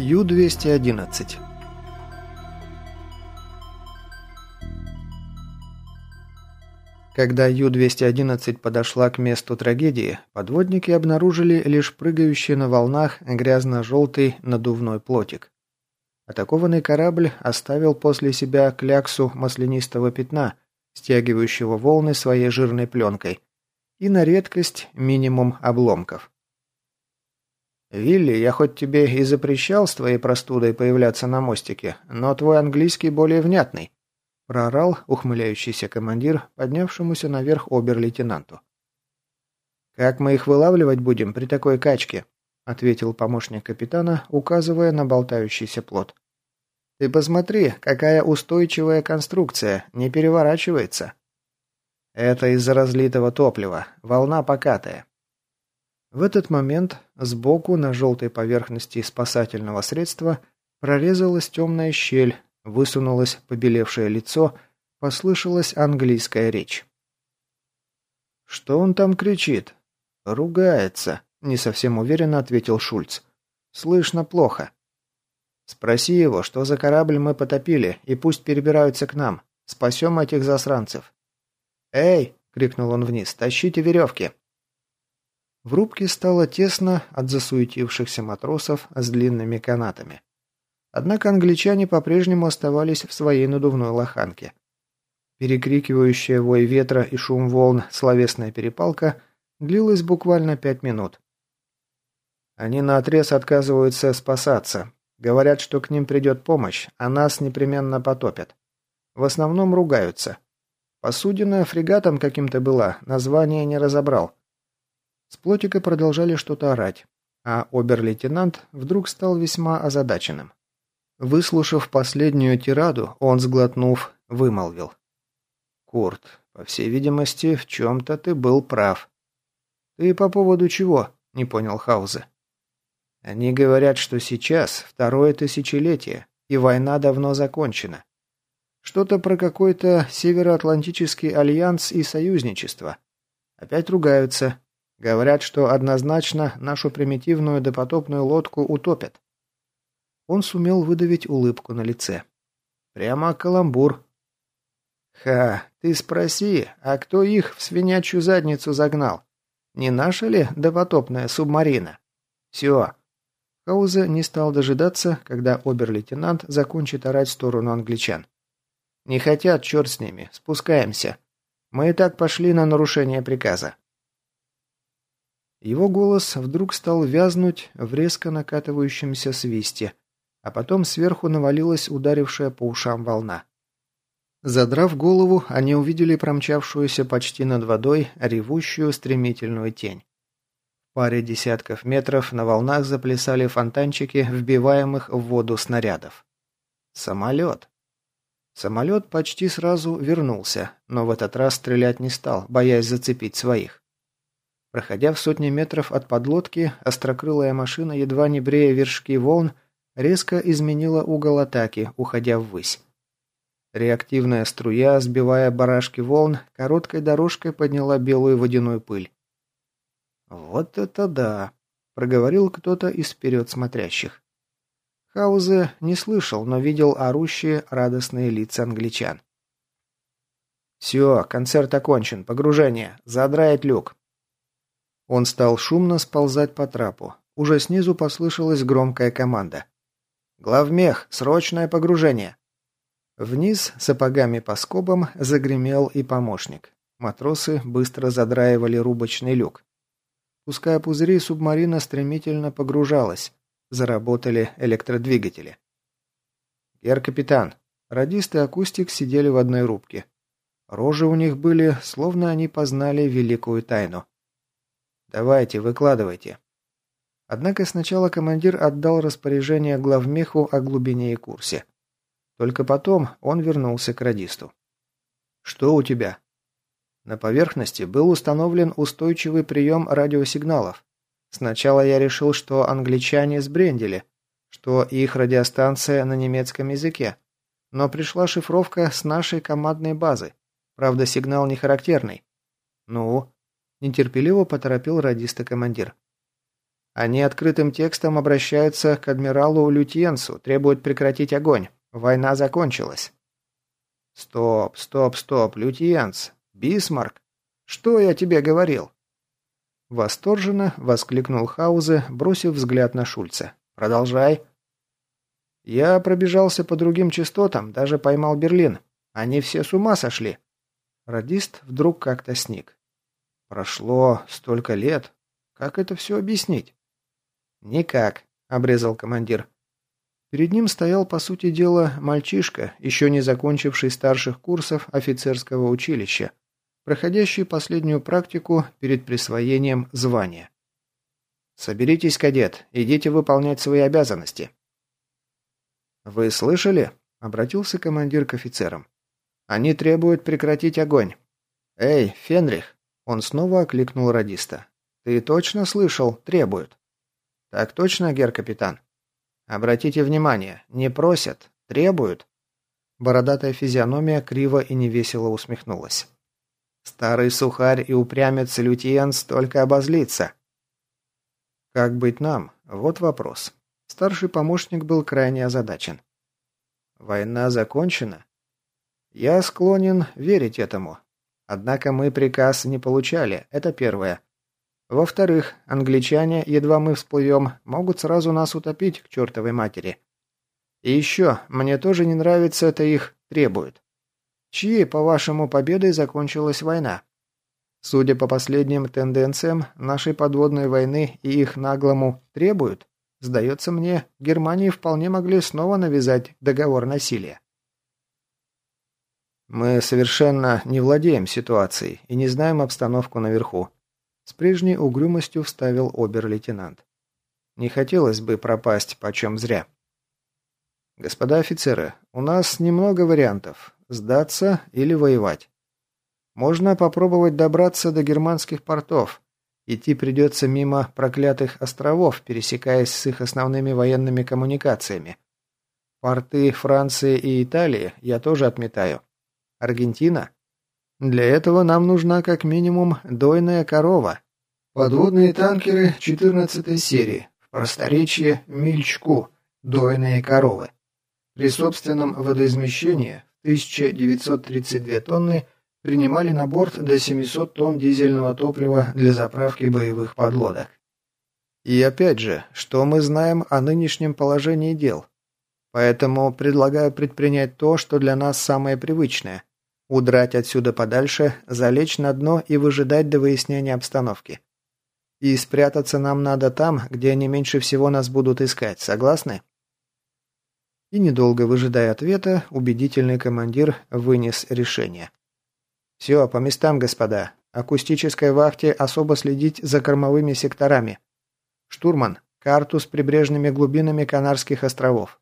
Ю-211 Когда Ю-211 подошла к месту трагедии, подводники обнаружили лишь прыгающий на волнах грязно-желтый надувной плотик. Атакованный корабль оставил после себя кляксу маслянистого пятна, стягивающего волны своей жирной пленкой, и на редкость минимум обломков. «Вилли, я хоть тебе и запрещал с твоей простудой появляться на мостике, но твой английский более внятный», проорал ухмыляющийся командир, поднявшемуся наверх обер-лейтенанту. «Как мы их вылавливать будем при такой качке?» ответил помощник капитана, указывая на болтающийся плот. «Ты посмотри, какая устойчивая конструкция, не переворачивается». «Это из-за разлитого топлива, волна покатая. В этот момент сбоку на желтой поверхности спасательного средства прорезалась темная щель, высунулось побелевшее лицо, послышалась английская речь. «Что он там кричит?» «Ругается», — не совсем уверенно ответил Шульц. «Слышно плохо». «Спроси его, что за корабль мы потопили, и пусть перебираются к нам. Спасем этих засранцев». «Эй!» — крикнул он вниз. «Тащите веревки!» В рубке стало тесно от засуетившихся матросов с длинными канатами. Однако англичане по-прежнему оставались в своей надувной лоханке. Перекрикивающая вой ветра и шум волн словесная перепалка длилась буквально пять минут. Они наотрез отказываются спасаться. Говорят, что к ним придет помощь, а нас непременно потопят. В основном ругаются. Посудина фрегатом каким-то была, название не разобрал. С плотика продолжали что-то орать, а обер-лейтенант вдруг стал весьма озадаченным. Выслушав последнюю тираду, он, сглотнув, вымолвил. «Курт, по всей видимости, в чем-то ты был прав». «Ты по поводу чего?» – не понял Хаузе. «Они говорят, что сейчас второе тысячелетие, и война давно закончена. Что-то про какой-то Североатлантический альянс и союзничество. Опять ругаются, Говорят, что однозначно нашу примитивную допотопную лодку утопят. Он сумел выдавить улыбку на лице. Прямо каламбур. Ха, ты спроси, а кто их в свинячью задницу загнал? Не наша ли допотопная субмарина? Все. Хаузе не стал дожидаться, когда обер-лейтенант закончит орать в сторону англичан. «Не хотят, черт с ними. Спускаемся. Мы и так пошли на нарушение приказа. Его голос вдруг стал вязнуть в резко накатывающемся свисте, а потом сверху навалилась ударившая по ушам волна. Задрав голову, они увидели промчавшуюся почти над водой ревущую стремительную тень. В паре десятков метров на волнах заплясали фонтанчики вбиваемых в воду снарядов. Самолет. Самолет почти сразу вернулся, но в этот раз стрелять не стал, боясь зацепить своих. Проходя в сотни метров от подлодки, острокрылая машина, едва не брея вершки волн, резко изменила угол атаки, уходя ввысь. Реактивная струя, сбивая барашки волн, короткой дорожкой подняла белую водяную пыль. «Вот это да!» – проговорил кто-то из вперед смотрящих. Хаузе не слышал, но видел орущие, радостные лица англичан. «Все, концерт окончен. Погружение. Задраить люк. Он стал шумно сползать по трапу. Уже снизу послышалась громкая команда. «Главмех! Срочное погружение!» Вниз сапогами по скобам загремел и помощник. Матросы быстро задраивали рубочный люк. Пуская пузыри, субмарина стремительно погружалась. Заработали электродвигатели. «Гер-капитан!» Радист и акустик сидели в одной рубке. Рожи у них были, словно они познали великую тайну. «Давайте, выкладывайте». Однако сначала командир отдал распоряжение главмеху о глубине и курсе. Только потом он вернулся к радисту. «Что у тебя?» На поверхности был установлен устойчивый прием радиосигналов. Сначала я решил, что англичане сбрендили, что их радиостанция на немецком языке. Но пришла шифровка с нашей командной базы. Правда, сигнал не характерный. «Ну?» Нетерпеливо поторопил радиста командир. Они открытым текстом обращаются к адмиралу Лютьенсу, требуют прекратить огонь. Война закончилась. Стоп, стоп, стоп, Лютьенс. Бисмарк. Что я тебе говорил? Восторженно воскликнул Хаузе, бросив взгляд на Шульца. Продолжай. Я пробежался по другим частотам, даже поймал Берлин. Они все с ума сошли. Радист вдруг как-то сник. Прошло столько лет. Как это все объяснить? Никак, обрезал командир. Перед ним стоял, по сути дела, мальчишка, еще не закончивший старших курсов офицерского училища, проходящий последнюю практику перед присвоением звания. «Соберитесь, кадет, идите выполнять свои обязанности». «Вы слышали?» – обратился командир к офицерам. «Они требуют прекратить огонь». «Эй, Фенрих!» – он снова окликнул радиста. «Ты точно слышал? Требуют». «Так точно, гер-капитан?» Обратите внимание, не просят, требуют. Бородатая физиономия криво и невесело усмехнулась. Старый сухарь и упрямец Лютиенс только обозлится. Как быть нам? Вот вопрос. Старший помощник был крайне озадачен. Война закончена? Я склонен верить этому. Однако мы приказ не получали, это первое. Во-вторых, англичане, едва мы всплывем, могут сразу нас утопить к чертовой матери. И еще, мне тоже не нравится это их требует. Чьей, по-вашему, победой закончилась война? Судя по последним тенденциям, нашей подводной войны и их наглому требуют, сдается мне, Германии вполне могли снова навязать договор насилия. Мы совершенно не владеем ситуацией и не знаем обстановку наверху. С прежней угрюмостью вставил обер-лейтенант. Не хотелось бы пропасть почем зря. Господа офицеры, у нас немного вариантов. Сдаться или воевать. Можно попробовать добраться до германских портов. Идти придется мимо проклятых островов, пересекаясь с их основными военными коммуникациями. Порты Франции и Италии я тоже отметаю. Аргентина? Для этого нам нужна как минимум дойная корова. Подводные танкеры 14 серии. В просторечии Мильчку. Дойные коровы. При собственном водоизмещении 1932 тонны принимали на борт до 700 тонн дизельного топлива для заправки боевых подлодок. И опять же, что мы знаем о нынешнем положении дел? Поэтому предлагаю предпринять то, что для нас самое привычное – Удрать отсюда подальше, залечь на дно и выжидать до выяснения обстановки. И спрятаться нам надо там, где они меньше всего нас будут искать, согласны? И недолго выжидая ответа, убедительный командир вынес решение. «Все, по местам, господа. Акустической вахте особо следить за кормовыми секторами. Штурман, карту с прибрежными глубинами Канарских островов.